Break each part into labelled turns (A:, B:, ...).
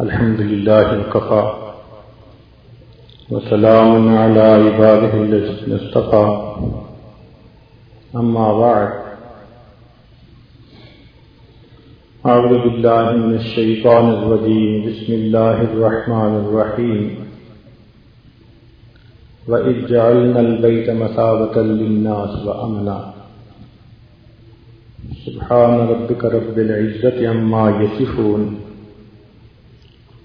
A: الحمد لله وكفى وسلام على عباده الذين اصطفى. أما بعد أعوذ بالله من الشيطان الرجيم. بسم الله الرحمن الرحيم. وإذ جعلنا البيت مثابة للناس وأمنا. سبحان ربك رب العزة عما يصفون.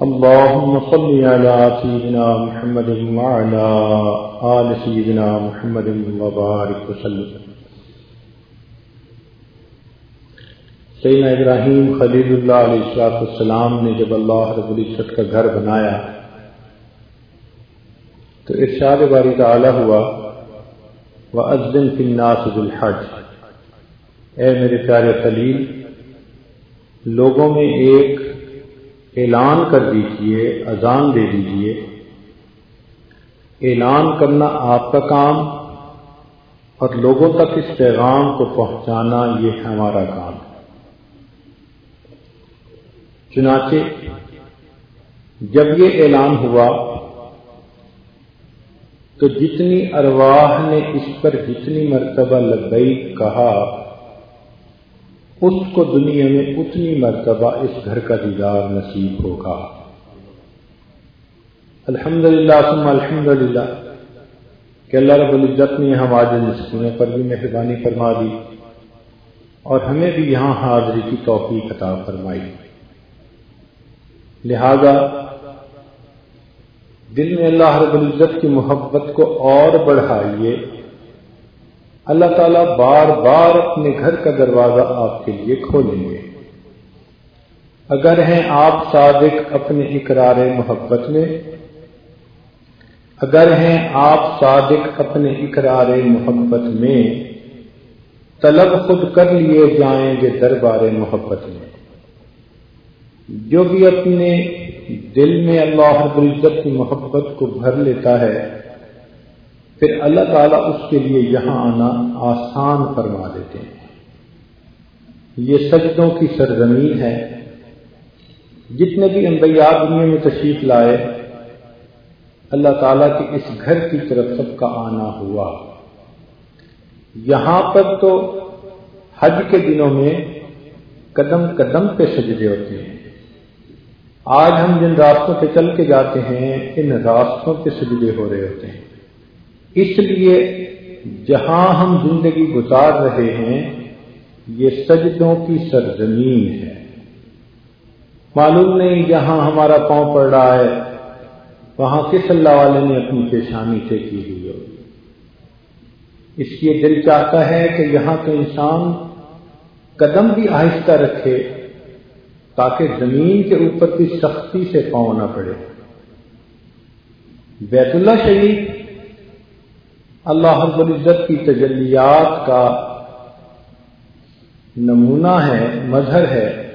A: اللهم صل على سيدنا محمد وعلى آل سيدنا محمد وبارك وسلم. سیدنا ابراہیم خلیل اللہ علیہ السلاط السلام نے جب اللہ رب العزت کا گھر بنایا، تو ارشاد باری تعالی ہوا وہ ازدن فی الحج۔ اے میرے پیارے خلیل، لوگوں میں ایک اعلان کر دیجیے، اذان دے دیجیے۔ اعلان کرنا آپ کا کام اور لوگوں تک اس پیغام کو پہنچانا یہ ہمارا کام۔ چنانچہ جب یہ اعلان ہوا تو جتنی ارواح نے اس پر جتنی مرتبہ لبئی کہا اس کو دنیا میں اتنی مرتبہ اس گھر کا دیدار نصیب ہوگا۔ الحمد للہ سم الحمد للہ کہ اللہ رب العزت نے یہاں واضح پر بھی مہربانی فرما دی اور ہمیں بھی یہاں حاضری کی توفیق عطا فرمائی۔ لہذا دل میں اللہ رب العزت کی محبت کو اور بڑھائیے۔ اللہ تعالیٰ بار بار اپنے گھر کا دروازہ آپ کے لیے کھولیں گے۔ اگر ہیں آپ صادق اپنے اقرار محبت میں، اگر ہیں آپ صادق اپنے اقرار محبت میں، طلب خود کر لیے جائیں گے دربار محبت میں۔ جو بھی اپنے دل میں اللہ رب العزت کی محبت کو بھر لیتا ہے پھر اللہ تعالیٰ اس کے لیے یہاں آنا آسان فرما دیتے ہیں۔ یہ سجدوں کی سرزمین ہے۔ جتنے بھی انبیاء دنیا میں تشریف لائے، اللہ تعالیٰ کے اس گھر کی طرف سب کا آنا ہوا۔ یہاں پر تو حج کے دنوں میں قدم قدم پہ سجدے ہوتے ہیں۔ آج ہم جن راستوں پہ چل کے جاتے ہیں، ان راستوں پہ سجدے ہو رہے ہوتے ہیں۔ اس لیے جہاں ہم زندگی گزار رہے ہیں، یہ سجدوں کی سرزمین ہے۔ معلوم نہیں جہاں ہمارا پاؤں پڑ رہا ہے، وہاں کس اللہ والے نے اپنی پیشانی سے کی ہوئی ہوگی اس لیے دل چاہتا ہے کہ یہاں کا انسان قدم بھی آہستہ رکھے، تاکہ زمین کے اوپر بھی سختی سے پاؤں نہ پڑے۔ بیت اللہ شریف اللہ رب العزت کی تجلیات کا نمونہ ہے، مظہر ہے۔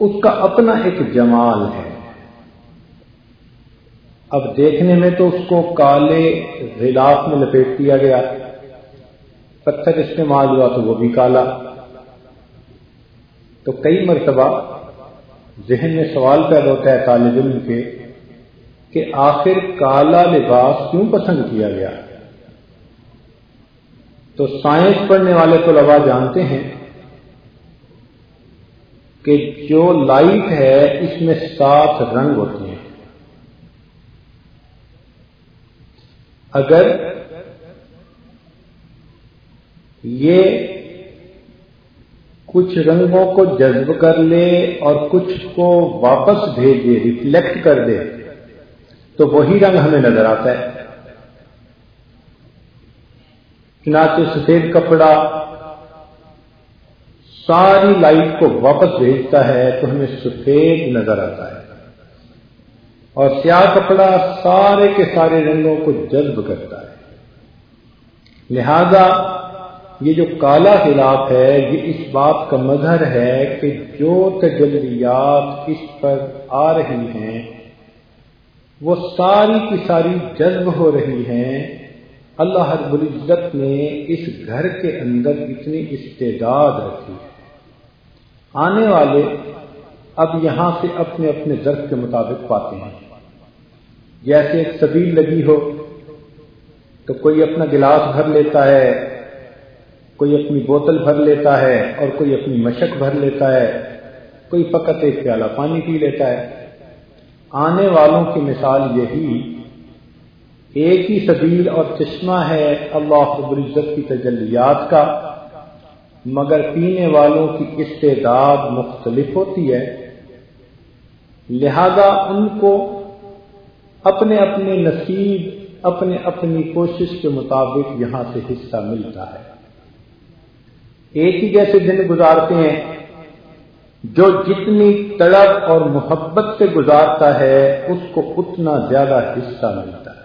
A: اس کا اپنا ایک جمال ہے۔ اب دیکھنے میں تو اس کو کالے غلاف میں لپیٹ دیا گیا۔ پتھر استعمال ہوا تو وہ بھی کالا۔ تو کئی مرتبہ ذہن میں سوال پیدا ہوتا ہے طالب علم کے کہ آخر کالا لباس کیوں پسند کیا گیا؟ تو سائنس پڑھنے والے تو لبا جانتے ہیں کہ جو لائٹ ہے اس میں سات رنگ ہوتے ہیں۔ اگر یہ کچھ رنگوں کو جذب کر لے اور کچھ کو واپس بھیجے ریفلیکٹ کر دے تو وہی رنگ ہمیں نظر آتا ہے۔ چنانچہ سفید کپڑا ساری لائٹ کو واپس بھیجتا ہے تو ہمیں سفید نظر آتا ہے۔ اور سیاہ کپڑا سارے کے سارے رنگوں کو جذب کرتا ہے۔ لہذا یہ جو کالا خلاف ہے، یہ اس بات کا مظہر ہے کہ جو تجلیات اس پر آ رہی ہیں وہ ساری کی ساری جذب ہو رہی ہیں۔ اللہ رب العزت نے اس گھر کے اندر اتنی استعداد رکھی۔ ہے آنے والے اب یہاں سے اپنے اپنے ضرف کے مطابق پاتے ہیں۔ جیسے ایک سبیل لگی ہو، تو کوئی اپنا گلاس بھر لیتا ہے، کوئی اپنی بوتل بھر لیتا ہے اور کوئی اپنی مشق بھر لیتا ہے، کوئی فقط ایک پیالہ پانی پی لیتا ہے۔ آنے والوں کی مثال یہی، ایک ہی سبیل اور چشمہ ہے اللہ رب العزت کی تجلیات کا، مگر پینے والوں کی استعداد مختلف ہوتی ہے۔ لہذا ان کو اپنے اپنے نصیب، اپنے اپنی کوشش کے مطابق یہاں سے حصہ ملتا ہے۔ ایک ہی جیسے دن گزارتے ہیں جو جتنی تڑپ اور محبت سے گزارتا ہے، اس کو اتنا زیادہ حصہ ملتا ہے۔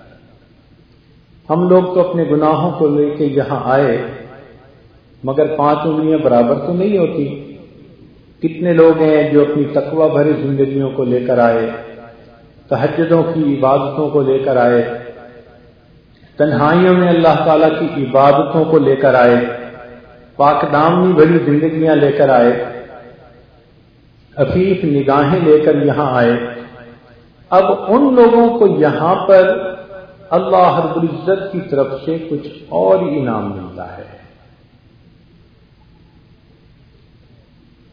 A: ہم لوگ تو اپنے گناہوں کو لے کے یہاں آئے، مگر پانچ انگلیاں برابر تو نہیں ہوتی۔ کتنے لوگ ہیں جو اپنی تقوی بھری زندگیوں کو لے کر آئے تحجدوں کی عبادتوں کو لے کر آئے، تنہائیوں میں اللہ تعالی کی عبادتوں کو لے کر آئے، پاک دامنی بھری زندگیاں لے کر آئے۔ افیف نگاہیں لے کر یہاں آئے۔ اب ان لوگوں کو یہاں پر اللہ رب العزت کی طرف سے کچھ اور انعام ملتا ہے۔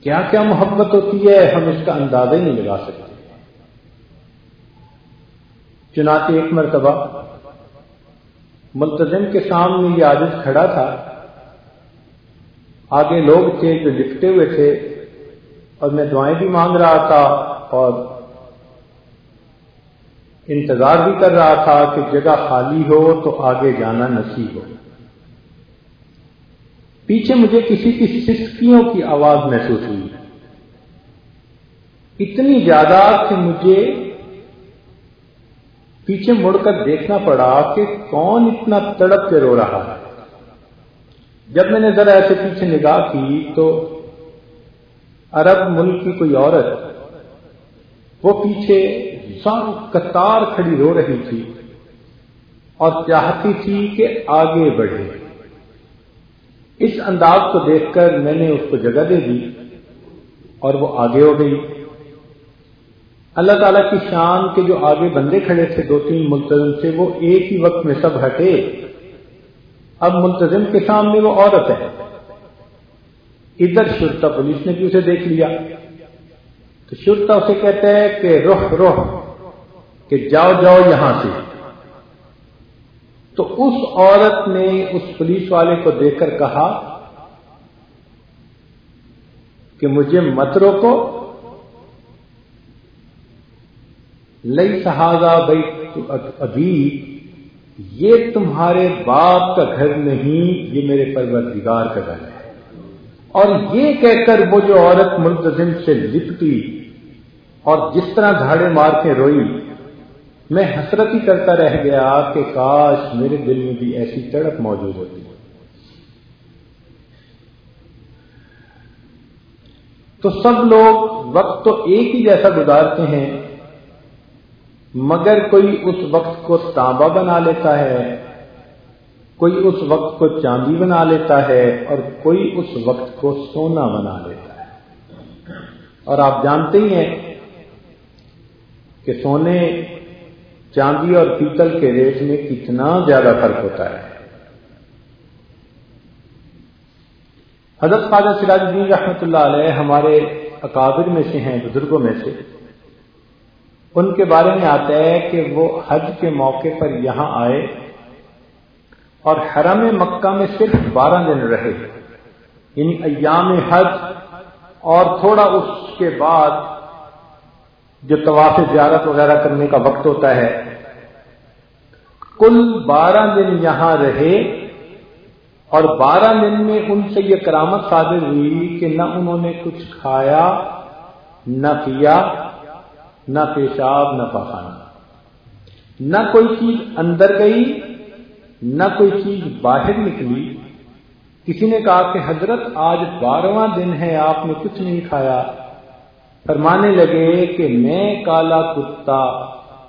A: کیا کیا محبت ہوتی ہے ہم اس کا اندازہ نہیں لگا سکتے۔ چنانچہ ایک مرتبہ ملتظم کے سامنے یہ عادت کھڑا تھا۔ آگے لوگ تھے جو لکھتے ہوئے تھے۔ اور میں دعائیں بھی مانگ رہا تھا اور انتظار بھی کر رہا تھا کہ جگہ خالی ہو تو آگے جانا نصیب ہو۔ پیچھے مجھے کسی کی سسکیوں کی آواز محسوس ہوئی۔ اتنی زیادہ کہ مجھے پیچھے مڑ کر دیکھنا پڑا کہ کون اتنا تڑپ کے رو رہا ہے۔ جب میں نے ذرا ایسے پیچھے نگاہ کی تو عرب ملک کی کوئی عورت وہ پیچھے سب قطار کھڑی رو رہی تھی اور چاہتی تھی کہ آگے بڑھے۔ اس انداز کو دیکھ کر میں نے اس کو جگہ دے دی اور وہ آگے ہو گئی۔ اللہ تعالیٰ کی شان کے جو آگے بندے کھڑے تھے، دو تین ملتظم سے وہ ایک ہی وقت میں سب ہٹے۔ اب ملتظم کے سامنے وہ عورت ہے۔ ادھر شرطا پولیس نے بھی اسے دیکھ لیا۔ تو شرطا اسے کہتا ہے کہ رخ رخ کہ جاؤ جاؤ یہاں سے۔ تو اس عورت نے اس پولیس والے کو دیکھ کر کہا کہ مجھے مت روکو۔ لئی سہاگا بھائی ابھی یہ تمہارے باپ کا گھر نہیں، یہ میرے پروردگار کا گھر ہے۔ اور یہ کہہ کر وہ جو عورت ملتظم سے لپٹی اور جس طرح دھاڑے مار کے روئی، میں حسرت ہی کرتا رہ گیا کہ کاش میرے دل میں بھی ایسی تڑپ موجود ہوتی۔ تو سب لوگ وقت تو ایک ہی جیسا گزارتے ہیں، مگر کوئی اس وقت کو تانبا بنا لیتا ہے۔ کوئی اس وقت کو چاندی بنا لیتا ہے اور کوئی اس وقت کو سونا بنا لیتا ہے۔ اور آپ جانتے ہی ہیں کہ سونے، چاندی اور پیتل کے ریٹ میں کتنا زیادہ فرق ہوتا ہے۔ حضرت خواجہ سراج الدین رحمۃ اللہ علیہ ہمارے اکابر میں سے ہیں، بزرگوں میں سے۔ ان کے بارے میں آتا ہے کہ وہ حج کے موقع پر یہاں آئے۔ اور حرم مکہ میں صرف بارہ دن رہے۔ یعنی ایام حج اور تھوڑا اس کے بعد جو طواف زیارت وغیرہ کرنے کا وقت ہوتا ہے، کل بارہ دن یہاں رہے اور بارہ دن میں ان سے یہ کرامت صادر ہوئی کہ نہ انہوں نے کچھ کھایا، نہ پیا نہ پیشاب، نہ پخانا۔ نہ کوئی چیز اندر گئی نہ کوئی چیز باہر نکلی۔ کسی نے کہا کہ حضرت آج بارہواں دن ہے، آپ نے کچھ نہیں کھایا۔ فرمانے لگے کہ میں کالا کتا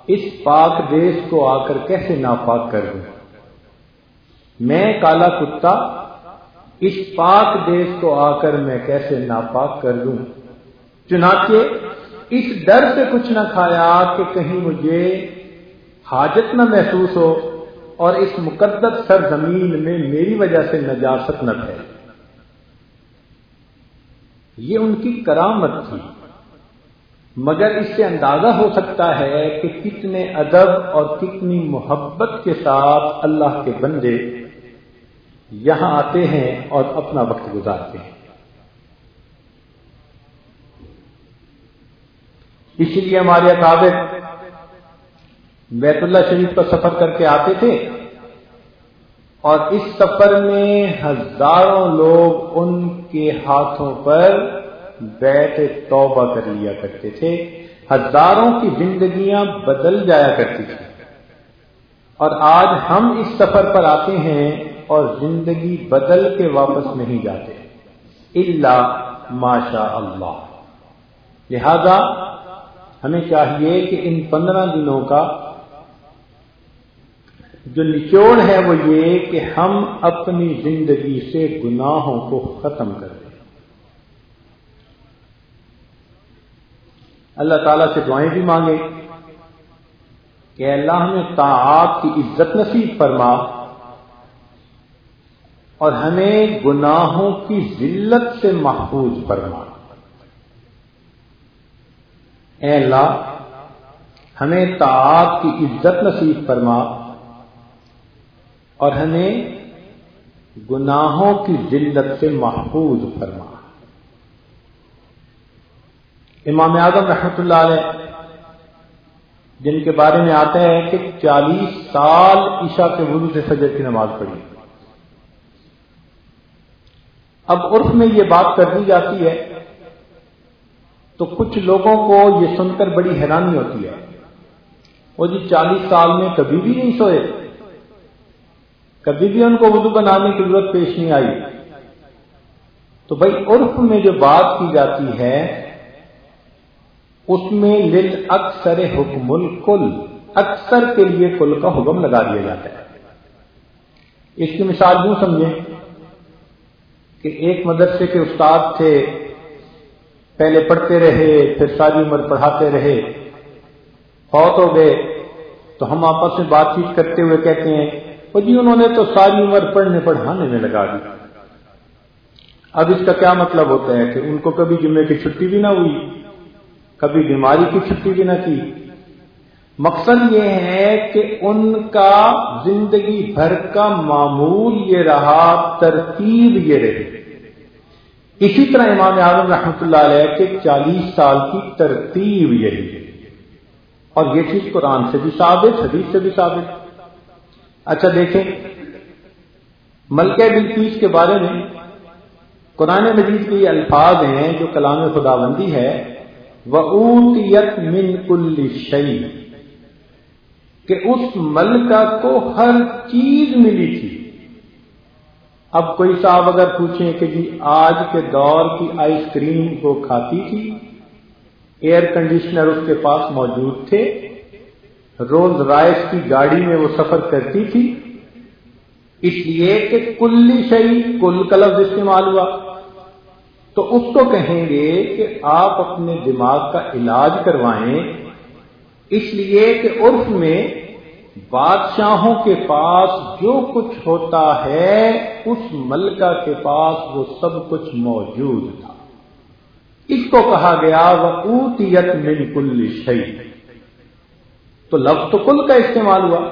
A: اس پاک دیش کو آ کر کیسے ناپاک کر دوں؟ میں کالا کتا اس پاک دیش کو آ کر میں کیسے ناپاک کر دوں؟ چنانچہ اس ڈر سے کچھ نہ کھایا کہ کہیں مجھے حاجت نہ محسوس ہو۔ اور اس مقدس سرزمین میں میری وجہ سے نجاست نہ ہے یہ ان کی کرامت تھی۔ مگر اس سے اندازہ ہو سکتا ہے کہ کتنے ادب اور کتنی محبت کے ساتھ اللہ کے بندے یہاں آتے ہیں اور اپنا وقت گزارتے ہیں۔ اسی لیے ہمارے اکابر بیت اللہ شریف کا سفر کر کے آتے تھے اور اس سفر میں ہزاروں لوگ ان کے ہاتھوں پر بیٹھ توبہ کر لیا کرتے تھے۔ ہزاروں کی زندگیاں بدل جایا کرتی تھی اور آج ہم اس سفر پر آتے ہیں اور زندگی بدل کے واپس نہیں جاتے۔ اللہ ماشا اللہ۔ لہذا ہمیں چاہیے کہ ان پندرہ دنوں کا جو نچوڑ ہے وہ یہ کہ ہم اپنی زندگی سے گناہوں کو ختم کر دیں۔ اللہ تعالیٰ سے دعائیں بھی مانگے کہ اللہ ہمیں تعاق کی عزت نصیب فرما۔ اور ہمیں گناہوں کی ذلت سے محفوظ فرما۔ اے اللہ، ہمیں تعاق کی عزت نصیب فرما۔ اور ہمیں گناہوں کی ذلت سے محفوظ فرما۔ امام اعظم رحمۃ اللہ علیہ، جن کے بارے میں آتا ہے کہ چالیس سال عشاء کے وضو سے فجر کی نماز پڑھی۔ اب عرف میں یہ بات کر دی جاتی ہے، تو کچھ لوگوں کو یہ سن کر بڑی حیرانی ہوتی ہے۔ وہ جی چالیس سال میں کبھی بھی نہیں سوئے۔ کبھی بھی ان کو وضو بنانے کی ضرورت پیش نہیں آئی۔ تو بھائی، عرف میں جو بات کی جاتی ہے، اس میں لل اکثر حکم الکل اکثر کے لیے کل کا حکم لگا دیا جاتا ہے۔ اس کی مثال یوں سمجھیں کہ ایک مدرسے کے استاد تھے، پہلے پڑھتے رہے، پھر ساری عمر پڑھاتے رہے، فوت ہو گئے۔ تو ہم آپس میں بات چیت کرتے ہوئے کہتے ہیں جی انہوں نے تو ساری عمر پڑھنے پڑھانے میں لگا دی۔ اب اس کا کیا مطلب ہوتا ہے کہ ان کو کبھی جمعے کی چھٹی بھی نہ ہوئی، کبھی بیماری کی چھٹی بھی نہ کی۔ مقصد یہ ہے کہ ان کا زندگی بھر کا معمول یہ رہا، ترتیب یہ رہی۔ اسی طرح امام اعظم رحمۃ اللہ علیہ کے چالیس سال کی ترتیب یہی ہے۔ اور یہ چیز قرآن سے بھی ثابت، حدیث سے بھی ثابت۔ اچھا دیکھیں۔ ملکہ بلکیس کے بارے میں قرآن مجید کے یہ الفاظ ہیں جو کلام خدا بندی ہے۔ وہ اوتیت من کل شعی کہ اس ملکہ کو ہر چیز ملی تھی۔ اب کوئی صاحب اگر پوچھیں کہ جی آج کے دور کی آئس کریم کو کھاتی تھی؟ ایئر کنڈیشنر اس کے پاس موجود تھے۔ رولز رائس کی گاڑی میں وہ سفر کرتی تھی۔ اس لیے کہ کلی شہی کل کا لفظ استعمال ہوا۔ تو اس کو کہیں گے کہ آپ اپنے دماغ کا علاج کروائیں۔ اس لیے کہ عرف میں بادشاہوں کے پاس جو کچھ ہوتا ہے، اس ملکہ کے پاس وہ سب کچھ موجود تھا۔ اس کو کہا گیا وہ اوتیت من کل تو لفظ تو کل کا استعمال ہوا۔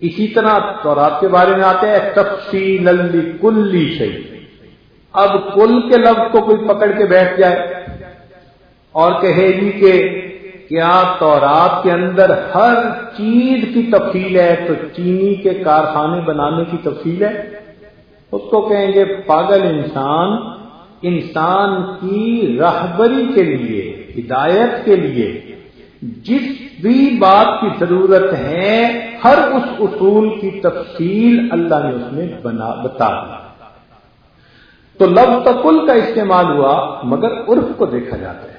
A: اسی طرح تورات کے بارے میں آتے ہیں تفصیل کلی شہی اب کل کے لفظ کو کوئی پکڑ کے بیٹھ جائے اور کہے گی کہ کیا تورات کے اندر ہر چیز کی تفصیل ہے؟ تو چینی کے کارخانے بنانے کی تفصیل ہے۔ اس کو کہیں گے پاگل انسان انسان کی رہبری کے لیے، ہدایت کے لیے۔ جس بھی بات کی ضرورت ہے، ہر اس اصول کی تفصیل اللہ نے اس میں بنا بتا دی۔ تو لب تقل کا استعمال ہوا، مگر عرف کو دیکھا جاتا ہے۔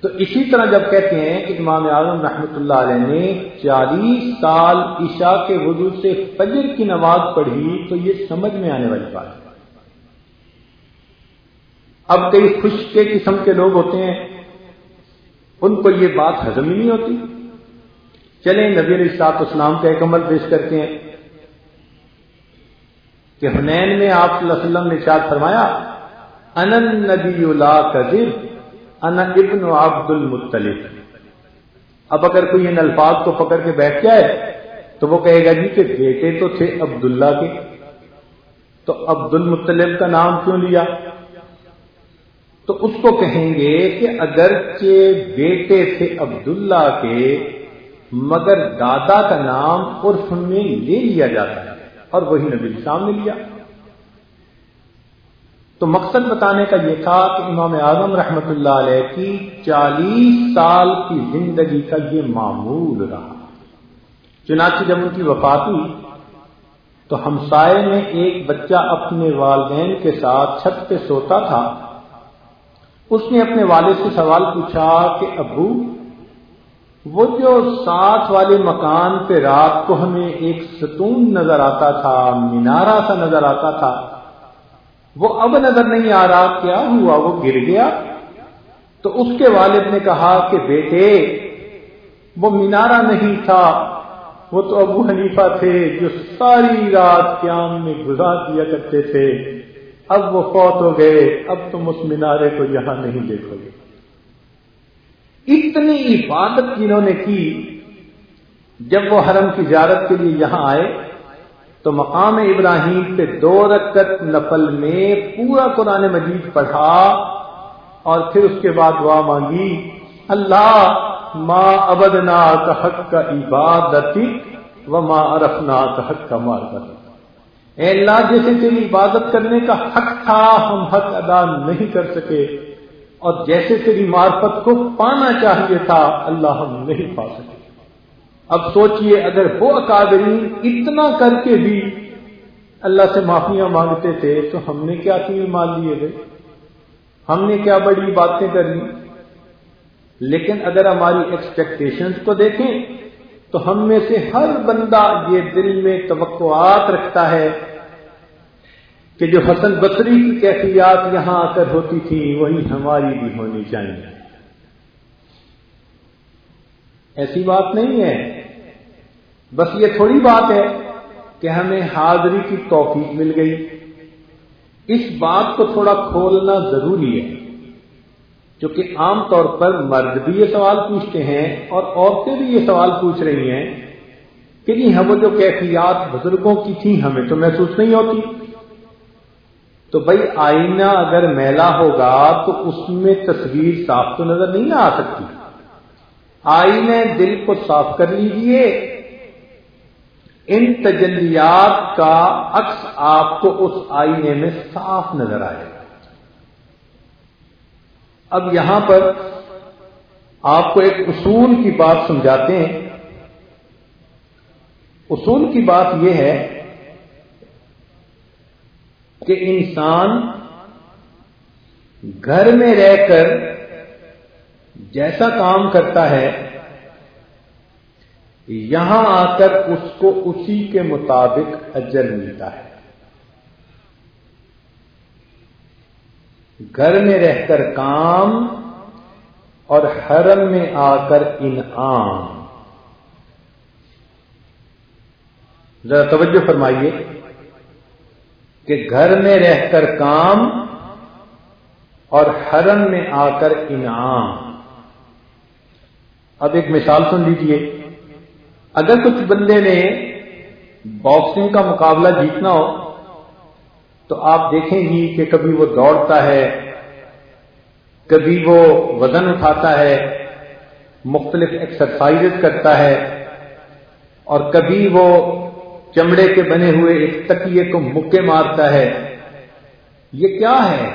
A: تو اسی طرح جب کہتے ہیں کہ امام اعظم رحمۃ اللہ علیہ نے چالیس سال عشاء کے وضو سے فجر کی نماز پڑھی، تو یہ سمجھ میں آنے والی بات ہے۔ اب کئی خوش کے قسم کے لوگ ہوتے ہیں ان کو یہ بات ہزم ہی نہیں ہوتی۔ چلیں نبی علیہ السلاط اسلام کا ایک عمل پیش کرتے ہیں۔ کہ حنین میں آپ صلی اللہ علیہ وسلم نے شاد فرمایا ان نبی اللہ کذب ان ابن عبد المطلف اب اگر کوئی ان الفاظ کو پکڑ کے بیٹھ جائے، تو وہ کہے گا جی کہ بیٹے تو تھے عبداللہ کے۔ تو عبد المطلب کا نام کیوں لیا؟ تو اس کو کہیں گے کہ اگرچہ بیٹے تھے عبداللہ کے، مگر دادا کا نام عرف میں لے لیا جاتا ہے اور وہی نبی سامنے لیا۔ تو مقصد بتانے کا یہ تھا کہ امام اعظم رحمت اللہ علیہ کی چالیس سال کی زندگی کا یہ معمول رہا۔ چنانچہ جب ان کی وفات ہوئی، تو ہمسائے میں ایک بچہ اپنے والدین کے ساتھ چھت پہ سوتا تھا۔ اس نے اپنے والد سے سوال پوچھا کہ ابو، وہ جو ساتھ والے مکان پہ رات کو ہمیں ایک ستون نظر آتا تھا مینارا سا نظر آتا تھا، وہ اب نظر نہیں آ رہا، کیا ہوا؟ وہ گر گیا؟ تو اس کے والد نے کہا کہ بیٹے، وہ مینارہ نہیں تھا، وہ تو ابو حنیفہ تھے جو ساری رات قیام میں گزار دیا کرتے تھے۔ اب وہ فوت ہو گئے، اب تم اس مینارے کو یہاں نہیں دیکھو گے۔ اتنی عبادت جنہوں نے کی، جب وہ حرم کی زیارت کے لیے یہاں آئے، تو مقام ابراہیم پہ دو رکت نفل میں پورا قرآن مجید پڑھا اور پھر اس کے بعد دعا مانگی، اللہ، ما ابدنا کا حق کا عبادت و ما ارفنا کا حق کا مار اے اللہ جیسے تیری عبادت کرنے کا حق تھا، ہم حق ادا نہیں کر سکے۔ اور جیسے تیری معرفت کو پانا چاہیے تھا، اللہ ہم نہیں پا سکے۔ اب سوچئے، اگر وہ اکادرین اتنا کر کے بھی اللہ سے معافیاں مانگتے تھے، تو ہم نے کیا تین مان لیے گئے ہم نے کیا بڑی باتیں کر لی لیکن اگر ہماری ایکسپیکٹیشنز کو دیکھیں تو ہم میں سے ہر بندہ یہ دل میں توقعات رکھتا ہے کہ جو حسن بصری کی کیفیات یہاں آ کر ہوتی تھی، وہی ہماری بھی ہونی چاہیے۔ ایسی بات نہیں ہے۔ بس یہ تھوڑی بات ہے کہ ہمیں حاضری کی توفیق مل گئی۔ اس بات کو تھوڑا کھولنا ضروری ہے۔ کیونکہ عام طور پر مرد بھی یہ سوال پوچھتے ہیں اور عورتیں بھی یہ سوال پوچھ رہی ہیں کہ جی نہیں ہم جو کیفیات بزرگوں کی تھیں ہمیں تو محسوس نہیں ہوتی۔ تو بھائی آئینہ اگر میلا ہوگا تو اس میں تصویر صاف تو نظر نہیں آ سکتی۔ آئینے دل کو صاف کر لیجیے۔ ان تجلیات کا عکس آپ کو اس آئینے میں صاف نظر آئے گا۔ اب یہاں پر آپ کو ایک اصول کی بات سمجھاتے ہیں۔ اصول کی بات یہ ہے کہ انسان گھر میں رہ کر جیسا کام کرتا ہے، یہاں آ کر اس کو اسی کے مطابق اجر ملتا ہے۔ گھر میں رہ کر کام اور حرم میں آ کر انعام۔ ذرا توجہ فرمائیے کہ گھر میں رہ کر کام اور حرم میں آ کر انعام۔ اب ایک مثال سن لیجیے اگر کچھ بندے نے باکسنگ کا مقابلہ جیتنا ہو تو آپ دیکھیں گی کہ کبھی وہ دوڑتا ہے، کبھی وہ وزن اٹھاتا ہے، مختلف ایکسرسائز کرتا ہے، اور کبھی وہ چمڑے کے بنے ہوئے ایک تکیے کو مکے مارتا ہے۔ یہ کیا ہے؟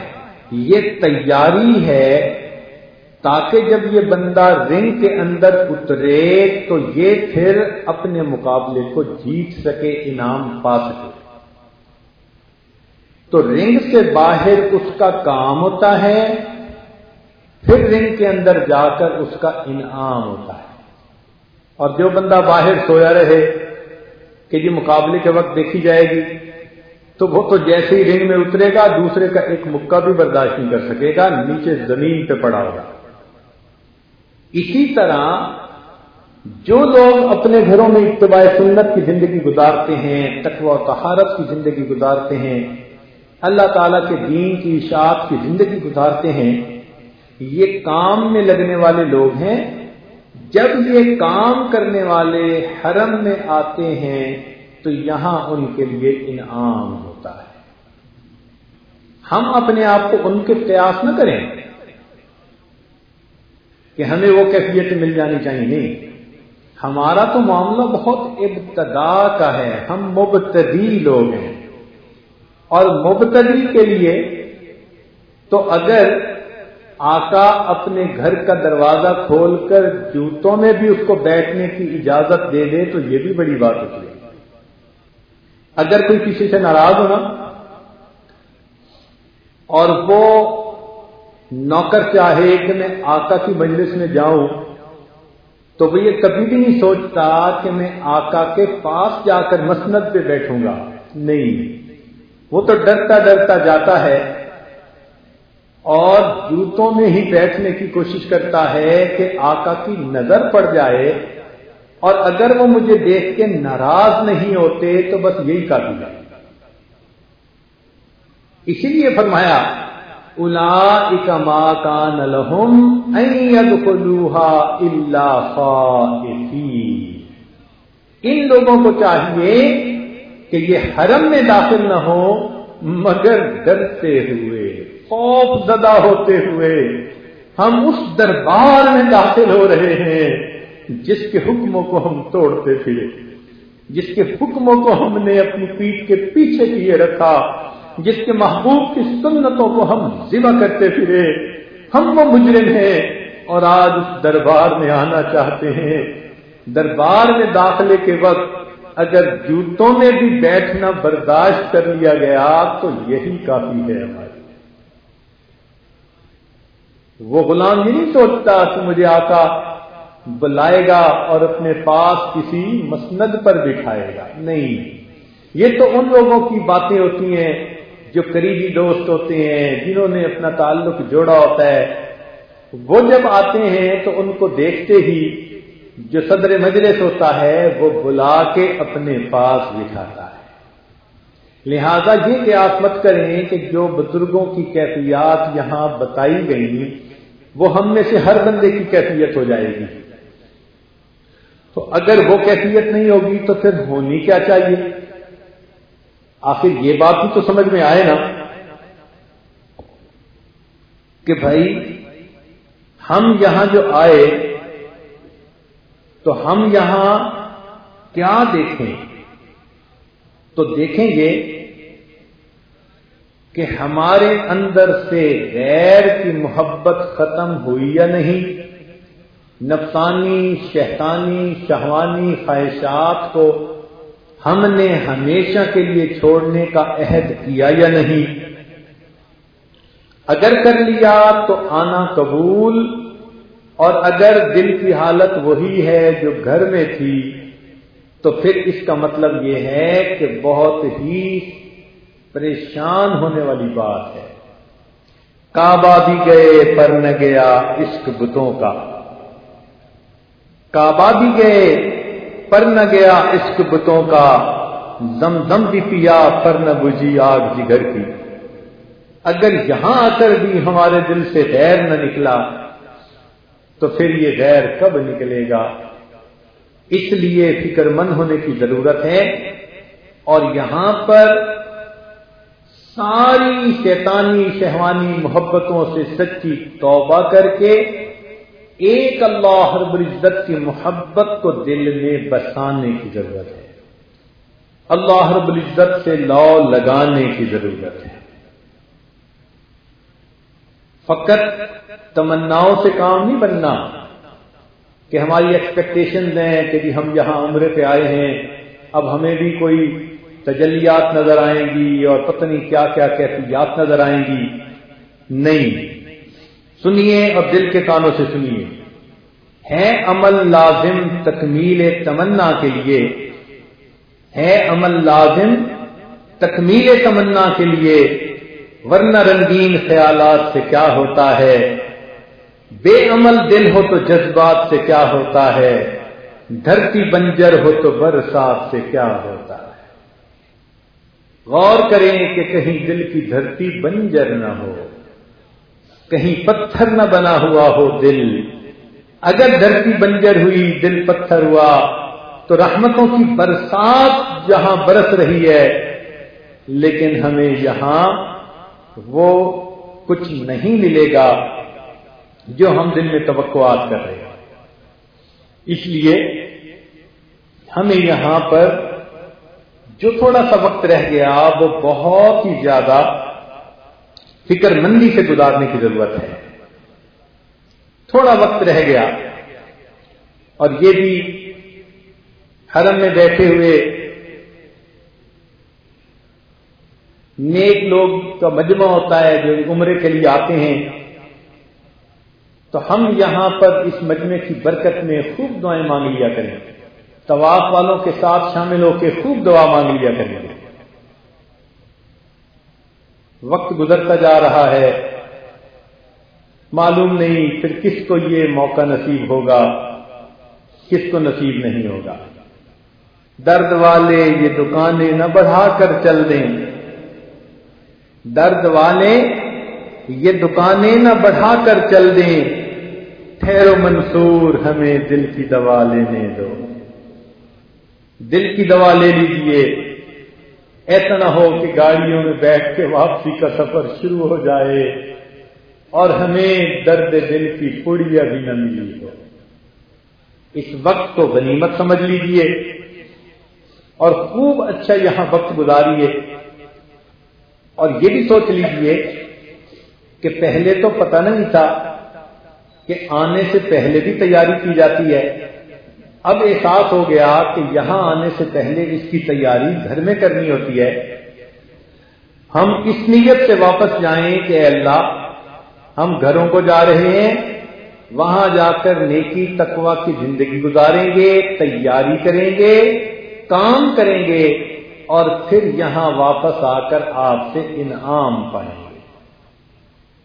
A: یہ تیاری ہے تاکہ جب یہ بندہ رنگ کے اندر اترے تو یہ پھر اپنے مقابلے کو جیت سکے، انعام پا سکے۔ تو رنگ سے باہر اس کا کام ہوتا ہے، پھر رنگ کے اندر جا کر اس کا انعام ہوتا ہے۔ اور جو بندہ باہر سویا رہے، کہ یہ مقابلے کے وقت دیکھی جائے گی، تو وہ تو جیسے ہی رنگ میں اترے گا، دوسرے کا ایک مکہ بھی برداشت نہیں کر سکے گا، نیچے زمین پہ پڑا ہوگا۔ اسی طرح جو لوگ اپنے گھروں میں اتباع سنت کی زندگی گزارتے ہیں، تقوی و تہارت کی زندگی گزارتے ہیں اللہ تعالی کے دین کی اشاعت کی زندگی گزارتے ہیں، یہ کام میں لگنے والے لوگ ہیں۔ جب یہ کام کرنے والے حرم میں آتے ہیں، تو یہاں ان کے لیے انعام ہوتا ہے۔ ہم اپنے آپ کو ان کے قیاس نہ کریں کہ ہمیں وہ کیفیت مل جانی چاہیے۔ نہیں ہمارا تو معاملہ بہت ابتدا کا ہے، ہم مبتدی لوگ ہیں۔ اور مبتدی کے لیے تو اگر آقا اپنے گھر کا دروازہ کھول کر جوتوں میں بھی اس کو بیٹھنے کی اجازت دے دے تو یہ بھی بڑی بات ہوتی ہے۔ اگر کوئی کسی سے ناراض ہونا اور وہ نوکر چاہے کہ میں آقا کی مجلس میں جاؤں تو وہ یہ کبھی بھی نہیں سوچتا کہ میں آقا کے پاس جا کر مسند پہ بیٹھوں گا۔ نہیں۔ وہ تو ڈرتا ڈرتا جاتا ہے اور جوتوں میں ہی بیٹھنے کی کوشش کرتا ہے کہ آقا کی نظر پڑ جائے اور اگر وہ مجھے دیکھ کے ناراض نہیں ہوتے تو بس یہی کافی ہے اسی لیے فرمایا الا کا نلحم اللہ ان لوگوں کو چاہیے کہ یہ حرم میں داخل نہ ہو، مگر ڈرتے ہوئے، خوف زدہ ہوتے ہوئے ہم اس دربار میں داخل ہو رہے ہیں، جس کے حکموں کو ہم توڑتے پھرے جس کے حکموں کو ہم نے اپنی پیٹ کے پیچھے کیے رکھا، جس کے محبوب کی سنتوں کو ہم ذبح کرتے پھرے ہم وہ مجرم ہیں اور آج اس دربار میں آنا چاہتے ہیں۔ دربار میں داخلے کے وقت اگر جوتوں میں بھی بیٹھنا برداشت کر لیا گیا تو یہی کافی ہے ہمارے وہ غلام یہ نہیں سوچتا کہ مجھے آقا بلائے گا اور اپنے پاس کسی مسند پر بٹھائے گا۔ نہیں۔ یہ تو ان لوگوں کی باتیں ہوتی ہیں جو قریبی دوست ہوتے ہیں، جنہوں نے اپنا تعلق جوڑا ہوتا ہے۔ وہ جب آتے ہیں تو ان کو دیکھتے ہی جو صدر مجلس ہوتا ہے، وہ بلا کے اپنے پاس بٹھاتا ہے۔ لہذا یہ قیاس مت کریں کہ جو بزرگوں کی کیفیات یہاں بتائی گئی وہ ہم میں سے ہر بندے کی کیفیت ہو جائے گی۔ تو اگر وہ کیفیت نہیں ہوگی، تو پھر ہونی کیا چاہیے؟ آخر یہ بات بھی تو سمجھ میں آئے نا کہ بھائی، ہم یہاں جو آئے تو ہم یہاں کیا دیکھیں؟ تو دیکھیں گے کہ ہمارے اندر سے غیر کی محبت ختم ہوئی یا نہیں؟ نفسانی شہتانی شہوانی خواہشات کو ہم نے ہمیشہ کے لیے چھوڑنے کا عہد کیا یا نہیں؟ اگر کر لیا تو آنا قبول اور اگر دل کی حالت وہی ہے جو گھر میں تھی، تو پھر اس کا مطلب یہ ہے کہ بہت ہی پریشان ہونے والی بات ہے۔ کعبہ بھی گئے پر نہ گیا عشق بتوں کا۔ کعبہ بھی گئے پر نہ گیا عشق بتوں کا۔ زم زم بھی پیا پر نہ بجھی آگ جگر کی۔ اگر یہاں آ کر بھی ہمارے دل سے غیر نہ نکلا تو پھر یہ غیر کب نکلے گا؟ اس لیے فکر مند ہونے کی ضرورت ہے۔ اور یہاں پر ساری شیطانی، شہوانی محبتوں سے سچی توبہ کر کے ایک اللہ رب العزت کی محبت کو دل میں بسانے کی ضرورت ہے۔ اللہ رب العزت سے لو لگانے کی ضرورت ہے۔ فقط تمناؤں سے کام نہیں بننا کہ ہماری ایکسپیکٹیشن ہیں کہ جی ہم یہاں عمرے پہ آئے ہیں، اب ہمیں بھی کوئی تجلیات نظر آئیں گی اور پتہ نہیں کیا کیا کیفیات نظر آئیں گی۔ نہیں۔ سنیے اور دل کے کانوں سے سنیے۔ ہے عمل لازم تکمیل تمنا کے لیے۔ ہے عمل لازم تکمیل تمنا کے لیے۔ ورنہ رنگین خیالات سے کیا ہوتا ہے؟ بے عمل دل ہو تو جذبات سے کیا ہوتا ہے؟ دھرتی بنجر ہو تو برسات سے کیا ہوتا ہے؟ غور کریں کہ کہیں دل کی دھرتی بنجر نہ ہو، کہیں پتھر نہ بنا ہوا ہو دل۔ اگر دھرتی بنجر ہوئی، دل پتھر ہوا، تو رحمتوں کی برسات جہاں برس رہی ہے، لیکن ہمیں یہاں وہ کچھ نہیں ملے گا۔ جو ہم دل میں توقعات کر رہے ہیں۔ اس لیے ہمیں یہاں پر جو تھوڑا سا وقت رہ گیا، وہ بہت ہی زیادہ فکر مندی سے گزارنے کی ضرورت ہے۔ تھوڑا وقت رہ گیا۔ اور یہ بھی حرم میں بیٹھے ہوئے نیک لوگ کا مجمع ہوتا ہے، جو عمرے کے لیے آتے ہیں۔ تو ہم یہاں پر اس مجمع کی برکت میں خوب دعائیں مانگ لیا کریں طواف والوں کے ساتھ شامل ہو کے خوب دعا مانگ لیا کریں وقت گزرتا جا رہا ہے۔ معلوم نہیں پھر کس کو یہ موقع نصیب ہوگا، کس کو نصیب نہیں ہوگا۔ درد والے یہ دکانیں نہ بڑھا کر چل دیں۔ درد والے یہ دکانیں نہ بڑھا کر چل دیں۔ ٹھہرو منصور، ہمیں دل کی دوا لینے دو۔ دل کی دوا لے لیجیے ایسا نہ ہو کہ گاڑیوں میں بیٹھ کے واپسی کا سفر شروع ہو جائے اور ہمیں درد دل کی پڑیا بھی نہ ملی ہو۔ اس وقت کو غنیمت سمجھ لیجیے اور خوب اچھا یہاں وقت گزاریے۔ اور یہ بھی سوچ لیجیے کہ پہلے تو پتہ نہیں تھا کہ آنے سے پہلے بھی تیاری کی جاتی ہے۔ اب احساس ہو گیا کہ یہاں آنے سے پہلے اس کی تیاری گھر میں کرنی ہوتی ہے۔ ہم اس نیت سے واپس جائیں کہ اے اللہ، ہم گھروں کو جا رہے ہیں، وہاں جا کر نیکی تقوا کی زندگی گزاریں گے، تیاری کریں گے، کام کریں گے اور پھر یہاں واپس آ کر آپ سے انعام پائیں گے۔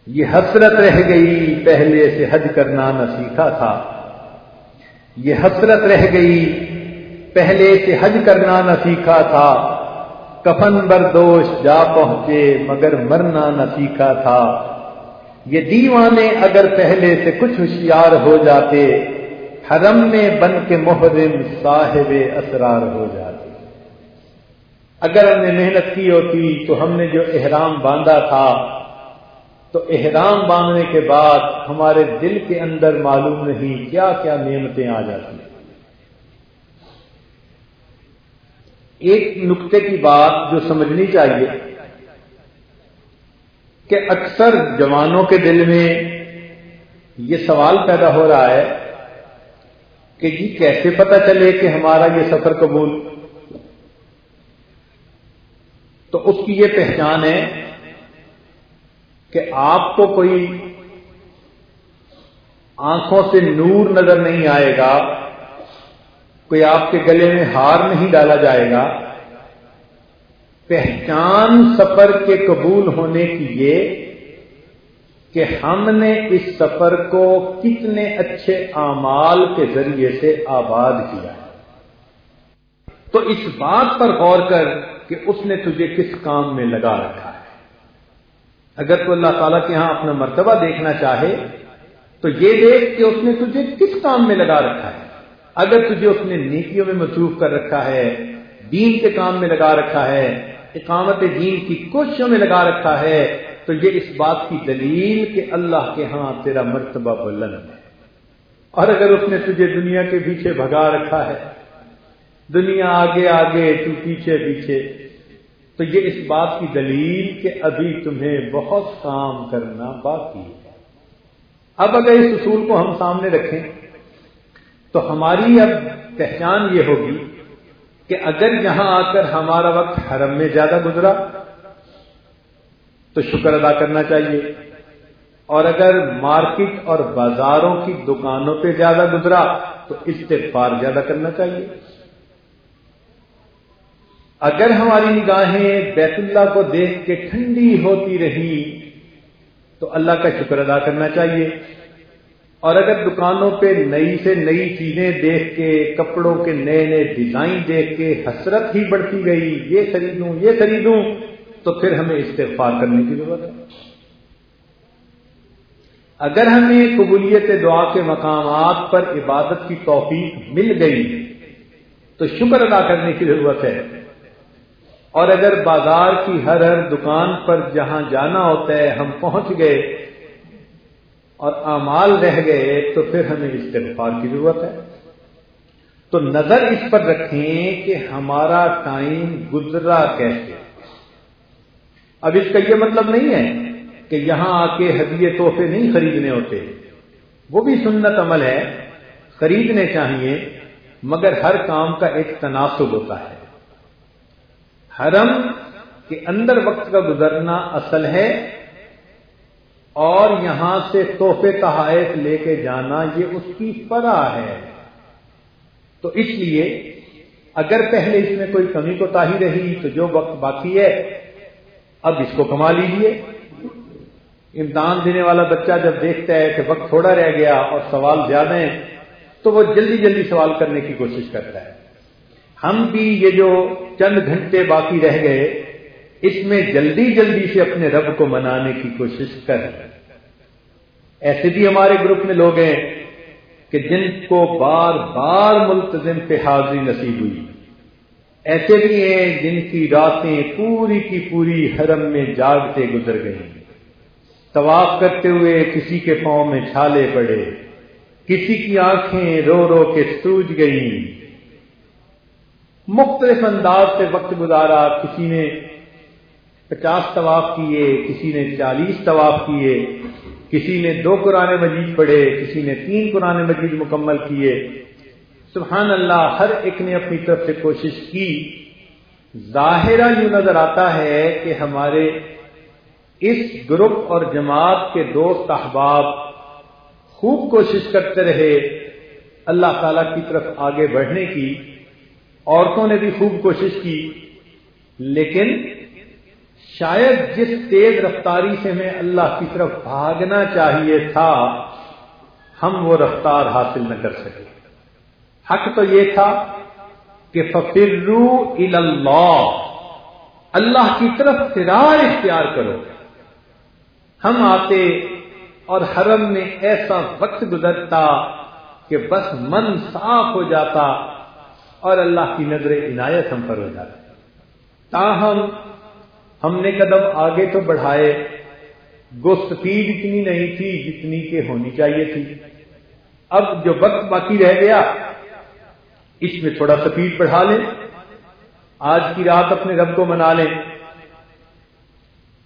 A: یہ حسرت رہ گئی پہلے سے حج کرنا نہ سیکھا تھا۔ یہ حسرت رہ گئی پہلے سے حج کرنا نہ سیکھا تھا۔ کفن بردوش جا پہنچے مگر مرنا نہ سیکھا تھا۔ یہ دیوانے اگر پہلے سے کچھ ہوشیار ہو جاتے، حرم میں بن کے محرم صاحب اسرار ہو جاتے۔ اگر ہم نے محنت کی ہوتی تو ہم نے جو احرام باندھا تھا تو احرام باندھنے کے بعد ہمارے دل کے اندر معلوم نہیں کیا کیا نعمتیں آ جاتی ایک نقطے کی بات جو سمجھنی چاہیے کہ اکثر جوانوں کے دل میں یہ سوال پیدا ہو رہا ہے کہ جی کیسے پتا چلے کہ ہمارا یہ سفر قبول؟ تو اس کی یہ پہچان ہے کہ آپ کو کوئی آنکھوں سے نور نظر نہیں آئے گا، کوئی آپ کے گلے میں ہار نہیں ڈالا جائے گا۔ پہچان سفر کے قبول ہونے کی یہ کہ ہم نے اس سفر کو کتنے اچھے اعمال کے ذریعے سے آباد کیا ہے۔ تو اس بات پر غور کر کہ اس نے تجھے کس کام میں لگا رکھا اگر تو اللہ تعالیٰ کے ہاں اپنا مرتبہ دیکھنا چاہے، تو یہ دیکھ کہ اس نے تجھے کس کام میں لگا رکھا ہے؟ اگر تجھے اس نے نیکیوں میں مصروف کر رکھا ہے، دین کے کام میں لگا رکھا ہے، اقامت دین کی کوششوں میں لگا رکھا ہے، تو یہ اس بات کی دلیل کہ اللہ کے ہاں تیرا مرتبہ بلند ہے۔ اور اگر اس نے تجھے دنیا کے پیچھے بھگا رکھا ہے، دنیا آگے آگے، تو پیچھے پیچھے تو یہ اس بات کی دلیل کہ ابھی تمہیں بہت کام کرنا باقی ہے۔ اب اگر اس اصول کو ہم سامنے رکھیں، تو ہماری اب پہچان یہ ہوگی کہ اگر یہاں آ کر ہمارا وقت حرم میں زیادہ گزرا، تو شکر ادا کرنا چاہیے۔ اور اگر مارکیٹ اور بازاروں کی دکانوں پہ زیادہ گزرا، تو استغفار زیادہ کرنا چاہیے۔ اگر ہماری نگاہیں بیت اللہ کو دیکھ کے ٹھنڈی ہوتی رہی، تو اللہ کا شکر ادا کرنا چاہیے۔ اور اگر دکانوں پہ نئی سے نئی چیزیں دیکھ کے، کپڑوں کے نئے نئے ڈیزائن دیکھ کے حسرت ہی بڑھتی گئی، یہ خریدوں یہ خریدوں، تو پھر ہمیں استغفار کرنے کی ضرورت ہے۔ اگر ہمیں قبولیت دعا کے مقامات پر عبادت کی توفیق مل گئی، تو شکر ادا کرنے کی ضرورت ہے۔ اور اگر بازار کی ہر ہر دکان پر جہاں جانا ہوتا ہے ہم پہنچ گئے اور اعمال رہ گئے، تو پھر ہمیں استغفار کی ضرورت ہے۔ تو نظر اس پر رکھیں کہ ہمارا ٹائم گزرا کیسے۔ اب اس کا یہ مطلب نہیں ہے کہ یہاں آ کے ہدیے تحفے نہیں خریدنے ہوتے۔ وہ بھی سنت عمل ہے، خریدنے چاہیے، مگر ہر کام کا ایک تناسب ہوتا ہے۔ حرم کے اندر وقت کا گزرنا اصل ہے اور یہاں سے تحفے تحائف لے کے جانا یہ اس کی فرا ہے۔ تو اس لیے اگر پہلے اس میں کوئی کمی کو تاہی رہی تو جو وقت باقی ہے، اب اس کو کما لیجیے امتحان دینے والا بچہ جب دیکھتا ہے کہ وقت تھوڑا رہ گیا اور سوال زیادہ ہیں تو وہ جلدی جلدی سوال کرنے کی کوشش کرتا ہے۔ ہم بھی یہ جو چند گھنٹے باقی رہ گئے، اس میں جلدی جلدی سے اپنے رب کو منانے کی کوشش کر۔ ایسے بھی ہمارے گروپ میں لوگ ہیں کہ جن کو بار بار ملتظم پہ حاضری نصیب ہوئی۔ ایسے بھی ہیں جن کی راتیں پوری کی پوری حرم میں جاگتے گزر گئی طواف کرتے ہوئے کسی کے پاؤں میں چھالے پڑے، کسی کی آنکھیں رو رو کے سوج گئی مختلف انداز سے وقت گزارا، کسی نے پچاس طواف کیے، کسی نے چالیس طواف کیے، کسی نے دو قرآن مجید پڑھے، کسی نے تین قرآن مجید مکمل کیے۔ سبحان اللہ، ہر ایک نے اپنی طرف سے کوشش کی۔ ظاہرہ یوں نظر آتا ہے کہ ہمارے اس گروپ اور جماعت کے دوست احباب خوب کوشش کرتے رہے، اللہ تعالی کی طرف آگے بڑھنے کی۔ عورتوں نے بھی خوب کوشش کی، لیکن شاید جس تیز رفتاری سے ہمیں اللہ کی طرف بھاگنا چاہیے تھا، ہم وہ رفتار حاصل نہ کر سکے۔ حق تو یہ تھا کہ ففرو اللہ اللہ کی طرف فرار اختیار کرو۔ ہم آتے اور حرم میں ایسا وقت گزرتا کہ بس من صاف ہو جاتا اور اللہ کی نظر عنایت ہم پر ہو جاتی تاہم، ہم نے قدم آگے تو بڑھائے گو اتنی نہیں تھی جتنی کہ ہونی چاہیے تھی۔ اب جو وقت باقی رہ گیا، اس میں تھوڑا سپیڈ بڑھا لیں۔ آج کی رات اپنے رب کو منا لیں۔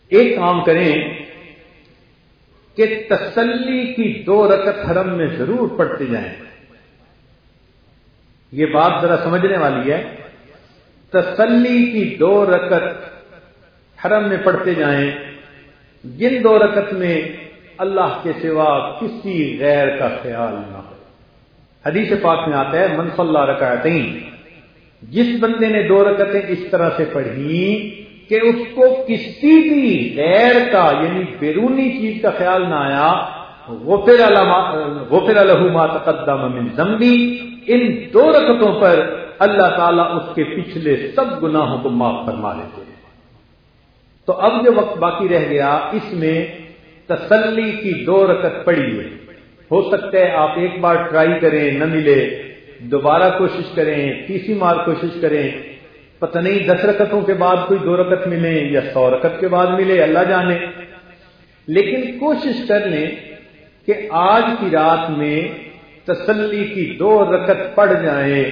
A: ایک کام کریں کہ تسلی کی دو رکت حرم میں ضرور پڑھتے جائیں۔ یہ بات ذرا سمجھنے والی ہے۔ تسلی کی دو رکت حرم میں پڑھتے جائیں۔ جن دو رکت میں اللہ کے سوا کسی غیر کا خیال نہ ہو۔ حدیث پاک میں آتا ہے منص اللہ رکعتیں جس بندے نے دو رکتیں اس طرح سے پڑھی کہ اس کو کسی بھی غیر کا یعنی بیرونی چیز کا خیال نہ آیا وہ پھر الحما تقدم من ذنبی۔ ان دو رکتوں پر اللہ تعالیٰ اس کے پچھلے سب گناہوں کو معاف فرما لیتے ہیں۔ تو اب جو وقت باقی رہ گیا، اس میں تسلی کی دو رکت پڑی ہے ہو سکتا ہے آپ ایک بار ٹرائی کریں، نہ ملے۔ دوبارہ کوشش کریں، تیسری بار کوشش کریں۔ پتہ نہیں دس رکتوں کے بعد کوئی دو رکت ملے یا سو رکت کے بعد ملے، اللہ جانے۔ لیکن کوشش کر لیں کہ آج کی رات میں تسلی کی دو رکت پڑ جائیں۔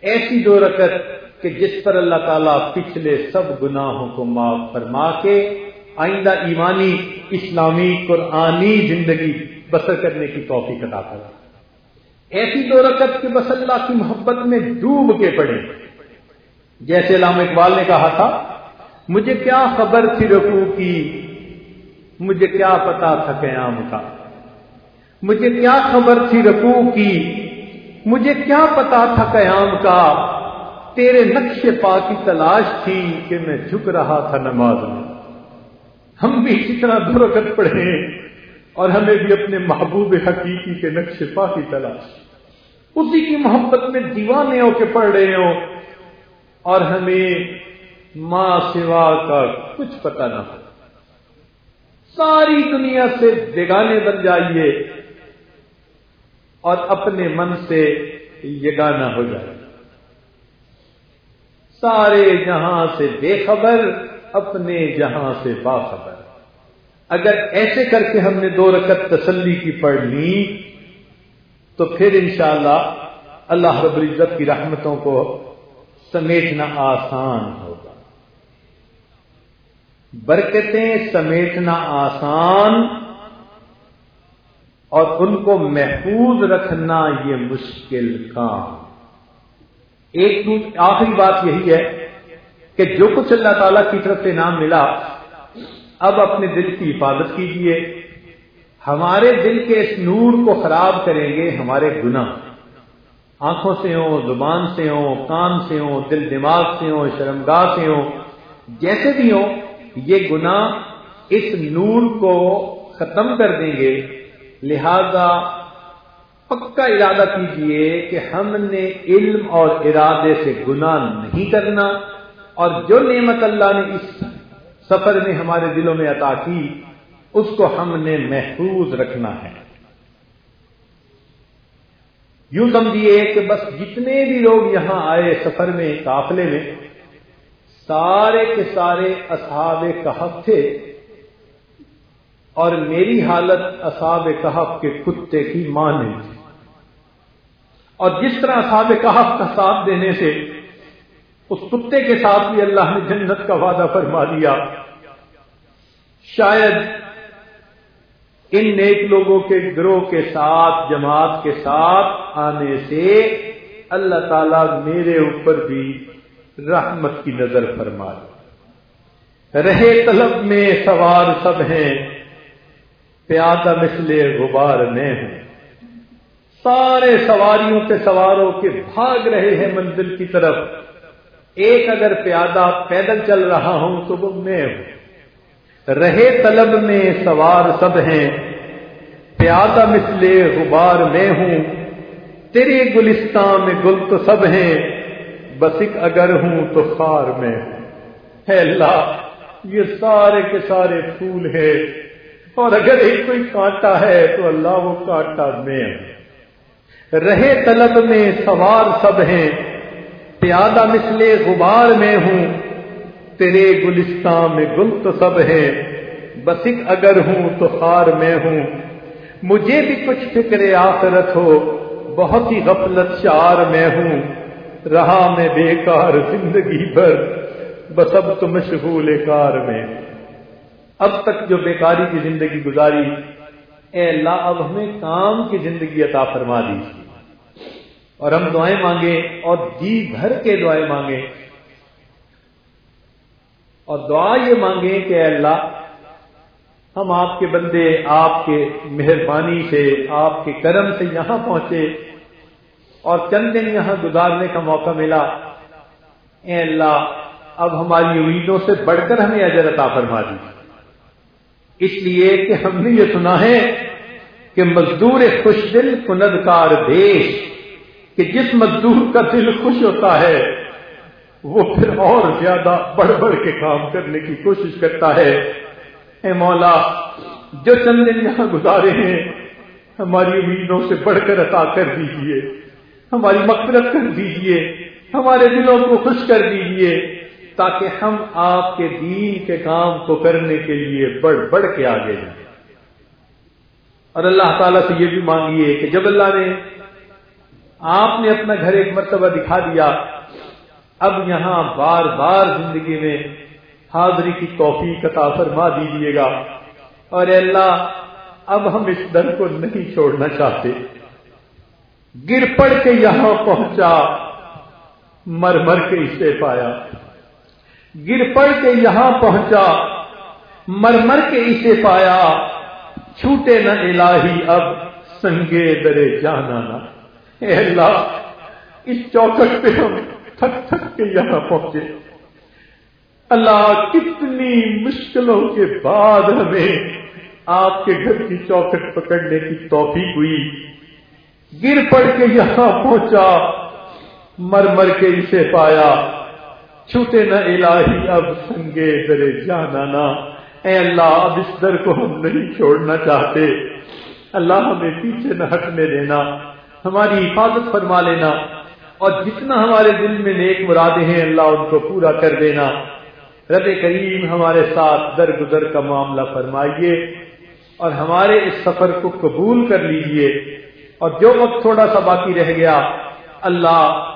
A: ایسی دو رکت کہ جس پر اللہ تعالیٰ پچھلے سب گناہوں کو معاف فرما کے آئندہ ایمانی، اسلامی، قرآنی زندگی بسر کرنے کی توفیق عطا کرا ایسی دو رکعت کے بس اللہ کی محبت میں ڈوب کے پڑے۔ جیسے علامہ اقبال نے کہا تھا، مجھے کیا خبر تھی رکوع کی؟ مجھے کیا پتا تھا قیام کا۔ مجھے کیا خبر تھی رکوع کی؟ مجھے کیا پتا تھا قیام کا؟ تیرے نقش پا کی تلاش تھی کہ میں جھک رہا تھا نماز میں۔ ہم بھی اسی طرح درکت پڑھے اور ہمیں بھی اپنے محبوب حقیقی کے نقش پا کی تلاش۔ اسی کی محبت میں دیوانے ہو کے پڑھ رہے ہو اور ہمیں ماں سوا کا کچھ پتہ نہ ہو۔ ساری دنیا سے بیگانے بن جائیے۔ اور اپنے من سے یگانہ ہو جائے۔ سارے جہاں سے بے خبر، اپنے جہاں سے باخبر اگر ایسے کر کے ہم نے دو رکعت تسلی کی پڑھ لی، تو پھر انشاءاللہ اللہ رب العزت کی رحمتوں کو سمیٹنا آسان ہوگا۔ برکتیں سمیٹنا آسان اور ان کو محفوظ رکھنا یہ مشکل کام۔ ایک آخری بات یہی ہے کہ جو کچھ اللہ تعالی کی طرف سے نام ملا، اب اپنے دل کی حفاظت کیجیے ہمارے دل کے اس نور کو خراب کریں گے ہمارے گناہ۔ آنکھوں سے ہوں، زبان سے ہوں، کان سے ہوں، دل دماغ سے ہوں، شرمگاہ سے ہوں، جیسے بھی ہوں، یہ گناہ اس نور کو ختم کر دیں گے۔ لہذا پکا ارادہ کیجیے کہ ہم نے علم اور ارادے سے گناہ نہیں کرنا اور جو نعمت اللہ نے اس سفر میں ہمارے دلوں میں عطا کی، اس کو ہم نے محفوظ رکھنا ہے۔ یوں سمجھیے کہ بس جتنے بھی لوگ یہاں آئے سفر میں قافلے میں، سارے کے سارے اصحاب کہف تھے۔ اور میری حالت اصحاب کہف کے کتے کی ماں نے تھی اور جس طرح اصحاب کہف کا ساتھ دینے سے اس کتے کے ساتھ بھی اللہ نے جنت کا وعدہ فرما دیا۔ شاید ان نیک لوگوں کے گروہ کے ساتھ، جماعت کے ساتھ آنے سے اللہ تعالی میرے اوپر بھی رحمت کی نظر فرما رہے طلب میں سوار سب ہیں۔ پیادہ مسلے غبار میں ہوں۔ سارے سواریوں کے سواروں کے بھاگ رہے ہیں منزل کی طرف۔ ایک اگر پیادہ پیدل چل رہا ہوں تو وہ میں ہوں۔ رہے طلب میں سوار سب ہیں۔ پیادہ مسلے غبار میں ہوں۔ تیرے گلستان میں گل تو سب ہیں۔ بسک اگر ہوں تو خار میں ہے اللہ، یہ سارے کے سارے پھول ہیں۔ اور اگر ایک کوئی کانٹا ہے تو اللہ وہ کانٹا میں۔ رہے طلب میں سوار سب ہیں۔ پیادہ مسلے غبار میں ہوں۔ تیرے گلستان میں گل تو سب ہیں۔ بسک اگر ہوں تو خار میں ہوں۔ مجھے بھی کچھ فکر آخرت ہو۔ بہت ہی غفلت شار میں ہوں۔ رہا میں بیکار زندگی بھر۔ بس اب تو مشغول کار میں۔ اب تک جو بیکاری کی زندگی گزاری، اے اللہ، اب ہمیں کام کی زندگی عطا فرما دی اور ہم دعائیں مانگے اور جی بھر کے دعائیں مانگے اور دعا یہ مانگے کہ اے اللہ، ہم آپ کے بندے، آپ کے مہربانی سے، آپ کے کرم سے یہاں پہنچے اور چند دن یہاں گزارنے کا موقع ملا۔ اے اللہ، اب ہماری امیدوں سے بڑھ کر ہمیں اجر عطا فرما دی اس لیے کہ ہم نے یہ سنا ہے کہ مزدور خوش دل کندکار دیش کہ جس مزدور کا دل خوش ہوتا ہے، وہ پھر اور زیادہ بڑھ بڑھ کے کام کرنے کی کوشش کرتا ہے۔ اے مولا، جو چند دن یہاں گزارے ہیں، ہماری امیدوں سے بڑھ کر عطا کر دیجیے۔ ہماری مغفرت کر دیجیے۔ ہمارے دلوں کو خوش کر دیجیے۔ تاکہ ہم آپ کے دین کے کام کو کرنے کے لیے بڑھ بڑھ کے آگے جائیں۔ اور اللہ تعالیٰ سے یہ بھی مانگیے کہ جب اللہ نے آپ نے اپنا گھر ایک مرتبہ دکھا دیا، اب یہاں بار بار زندگی میں حاضری کی توفیق عطا فرما دیجیے گا۔ اور اللہ، اب ہم اس در کو نہیں چھوڑنا چاہتے۔ گر پڑ کے یہاں پہنچا، مر مر کے اسے پایا۔ گر پڑ کے یہاں پہنچا، مر مر کے اسے پایا، چھوٹے نہ الہی، اب سنگے درے جانا نہ۔ اے اللہ، اس چوکٹ پہ ہم تھک تھک کے یہاں پہنچے۔ اللہ، کتنی مشکلوں کے بعد ہمیں آپ کے گھر کی چوکٹ پکڑنے کی توفیق ہوئی۔ گر پڑ کے یہاں پہنچا، مر مر کے اسے پایا۔ چھوٹے نہ الہی، اب سنگے درے جانا نا۔ اے اللہ، اب اس در کو ہم نہیں چھوڑنا چاہتے۔ اللہ ہمیں پیچھے نہ ہٹنے دینا، ہماری حفاظت فرما لینا۔ اور جتنا ہمارے دل میں نیک مرادیں ہیں، اللہ ان کو پورا کر دینا۔ رب کریم ہمارے ساتھ در گزر کا معاملہ فرمائیے اور ہمارے اس سفر کو قبول کر لیجیے اور جو وقت تھوڑا سا باقی رہ گیا، اللہ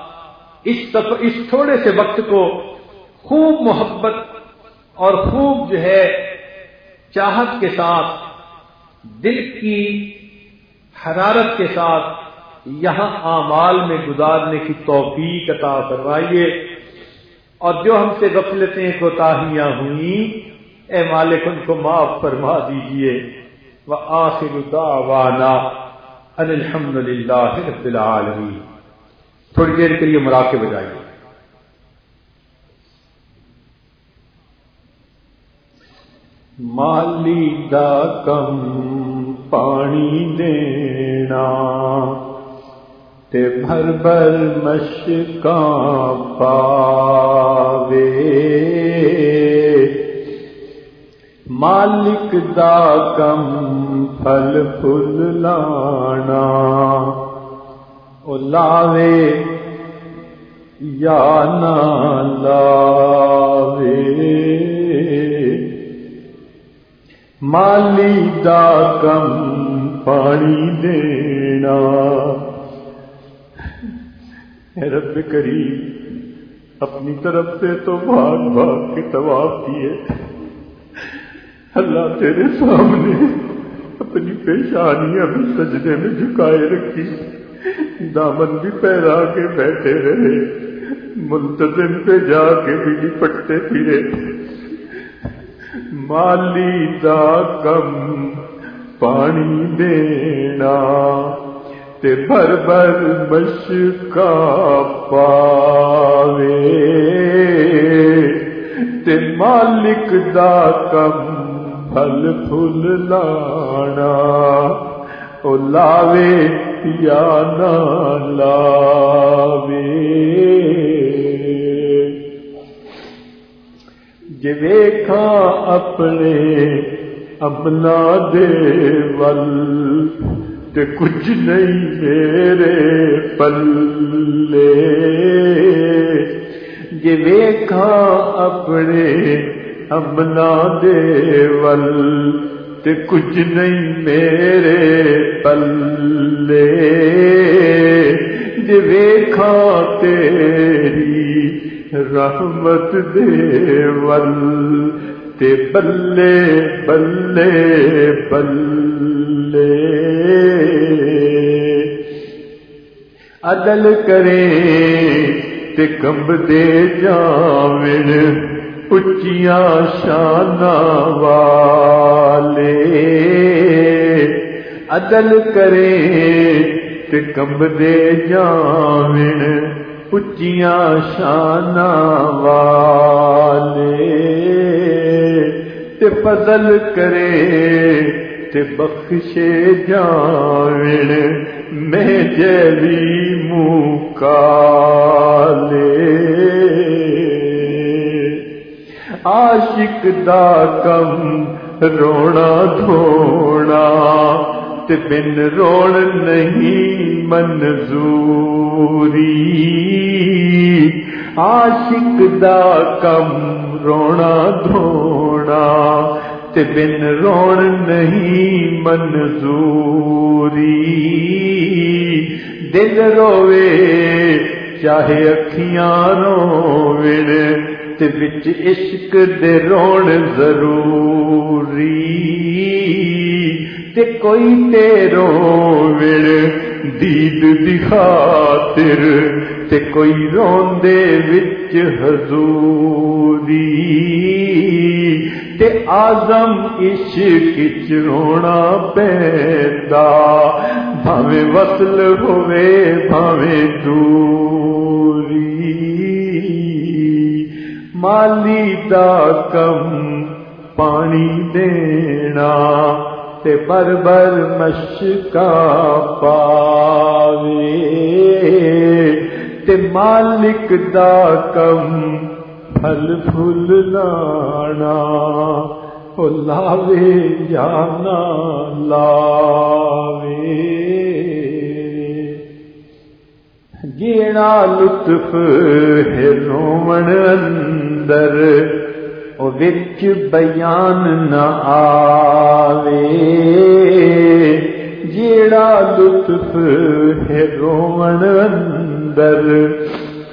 A: اس اس تھوڑے سے وقت کو خوب محبت اور خوب جو ہے چاہت کے ساتھ، دل کی حرارت کے ساتھ یہاں اعمال میں گزارنے کی توفیق عطا کروائیے اور جو ہم سے غفلتیں کوتاہیاں ہوئیں، اے مالک ان کو معاف فرما دیجیے وہ آخر دعوانا الحمد للہ رب العالمین۔ تھوڑی دیر کے لیے مراقے بجائیے مالی دا کم پانی دینا تے بھر بھر مشکاں پاوے۔ مالک دا کم پھل پھل لانا لاوے یا نہ لاوے مالی دا کم پانی دینا رب کری اپنی طرف سے تو بھاگ بھاگ کے طواف کیے اللہ تیرے سامنے اپنی پیشانیاں بھی سجنے میں جھکائے رکھی دامن بھی پہرا کے بیٹھے رہے، منتظم پہ جا کے بھی لپٹتے پھرے۔ مالی دا کم پانی دینا، تے بھر بھر بش کا پاوے تے مالک دا کم پھل پھل لانا، او لاوے یا نہ لاوے۔ جیکھا اپنے اپنا دے ول، تے کچھ نہیں میرے پلے۔ جی ویکھا اپنے امنا دیول تے کچھ نہیں میرے پلے۔ ویکھا تیری رحمت دیول تے بلے بلے بلے۔ عدل کرے تے کمب دے جاوڑ اچیاں شان والے۔ عدل کرے تے کمب دے جاون اچیاں شان والے تے فضل کرے تے بخشے جاون میں جلی منہ کالے عاشق دا کم رونا دھونا تے بن روڑ نہیں منظوری۔ عاشق دا کم رونا دھونا تے بن روڑ نہیں منظوری۔ دل روے چاہے اکھیاں روڑ بچ عشق دے رون ضروری۔
B: تے کوئی تیرو وڑ دید دی تے کوئی روندے وچ حضوری تے آزم عشق چرونا پیندا بھاوے وصل ہوئے، بھاوے دوری۔ مالی دا کم پانی دینا تے بر بر مشکا پاوے۔ تے مالک دا کم پھل پھل لانا، او لاوے جانا لاوے۔ جیڑا لطف ہے رومن اندر وچ بیان نہ آوے۔ جیڑا لطف ہے رومن اندر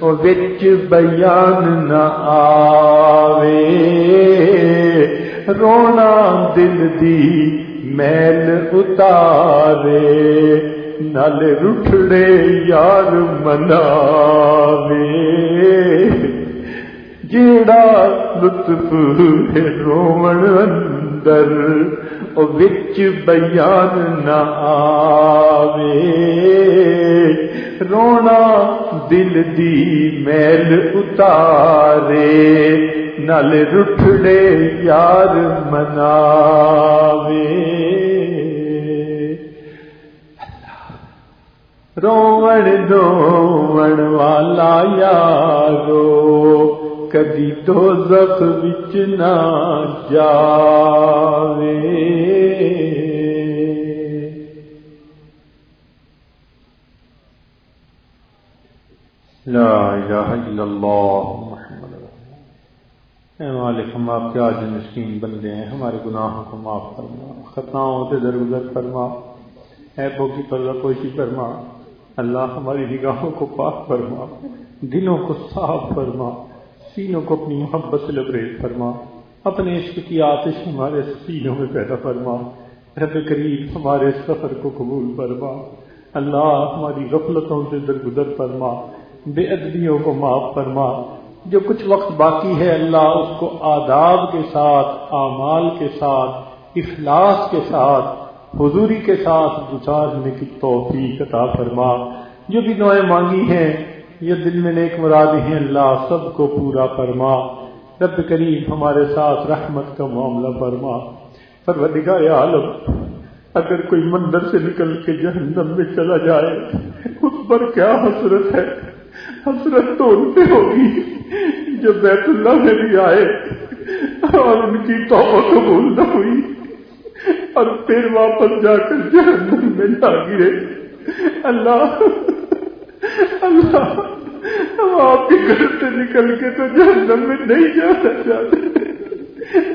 B: وچ بیان نہ آوے۔ رونا دل دی میل اتارے نل رٹھڑے یار مناوے۔ جیڑا لطف ہے رومن اندر وچ بیان نہ آوے رونا دل دی میل اتارے نل رٹھڑے یار مناوے رومن دومن والا یارو کدی تو زخ بچ نہ جاوے
A: لا الہ الا اللہ محمد اے مالک ہم آپ کے آج مسکین بندے ہیں ہمارے گناہوں کو معاف فرما خطاؤں سے درگزر فرما ایپوں کی پردہ پوشی فرما اللہ ہماری نگاہوں کو پاک فرما دلوں کو صاف فرما سینوں کو اپنی محبت سے لبریز فرما۔ اپنے عشق کی آتش ہمارے سینوں میں پیدا فرما۔ رب قریب ہمارے سفر کو قبول فرما۔ اللہ ہماری غفلتوں سے درگزر فرما۔ بے ادبیوں کو معاف فرما۔ جو کچھ وقت باقی ہے، اللہ اس کو آداب کے ساتھ، اعمال کے ساتھ، اخلاص کے ساتھ، حضوری کے ساتھ گزارنے کی توفیق عطا فرما۔ جو بھی دعائیں مانگی ہیں یہ دل میں نیک مراد ہیں اللہ، سب کو پورا فرما۔ رب کریم ہمارے ساتھ رحمت کا معاملہ فرما۔ پروردگار عالم، اگر کوئی مندر سے نکل کے جہنم میں چلا جائے، اس پر کیا حسرت ہے؟ حسرت تو ان پہ ہوگی جو بیت اللہ میں بھی آئے اور ان کی توبہ قبول نہ ہوئی اور پھر واپس جا کر جہنم میں جا گرے۔ اللہ اللہ، ہم آپ کے گھر سے نکل کے تو جہنم میں نہیں جانا چاہتے۔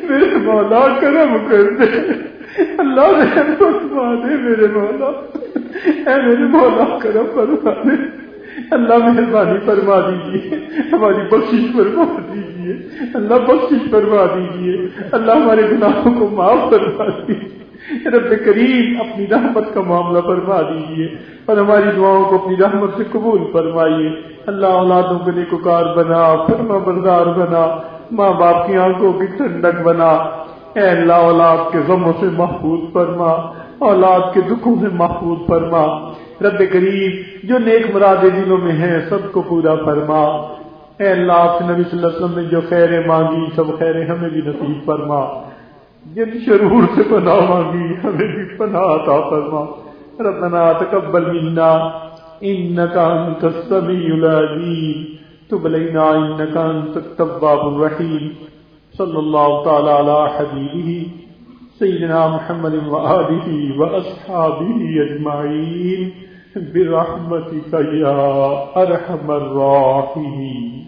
A: میرے مولا، کرم کر دے۔ اللہ رحم فرما دے میرے مولا۔ اے میرے مولا، کرم فرما دے۔ اللہ مہربانی فرما دیجیے ہماری بخش فرما دیجیے اللہ بخش فرما دیجیے اللہ ہمارے گناہوں کو معاف فرما دیجیے رب کریم اپنی رحمت کا معاملہ فرما دیجیے اور ہماری دعاؤں کو اپنی رحمت سے قبول فرمائیے۔ اللہ اولادوں کو نیکوکار بنا، فرما بردار بنا ماں باپ کی آنکھوں کی ٹھنڈک بنا۔ اے اللہ، اولاد کے غموں سے محفوظ فرما، اولاد کے دکھوں سے محفوظ فرما۔ رب قریب جو نیک مراد دلوں میں ہیں، سب کو پورا فرما۔ اے اللہ، آپ نبی صلی اللہ علیہ وسلم نے جو خیریں مانگی، سب خیریں ہمیں بھی نصیب فرما۔ جن شرور سے پناہ مانگی، ہمیں بھی پناہ عطا فرما۔ ربنا تقبل منا انك انت السميع العليم تب علينا انك انت التواب الرحيم صلى الله تعالى على حبيبه سيدنا محمد وآله وأصحابه أجمعين برحمتك يا أرحم الراحمين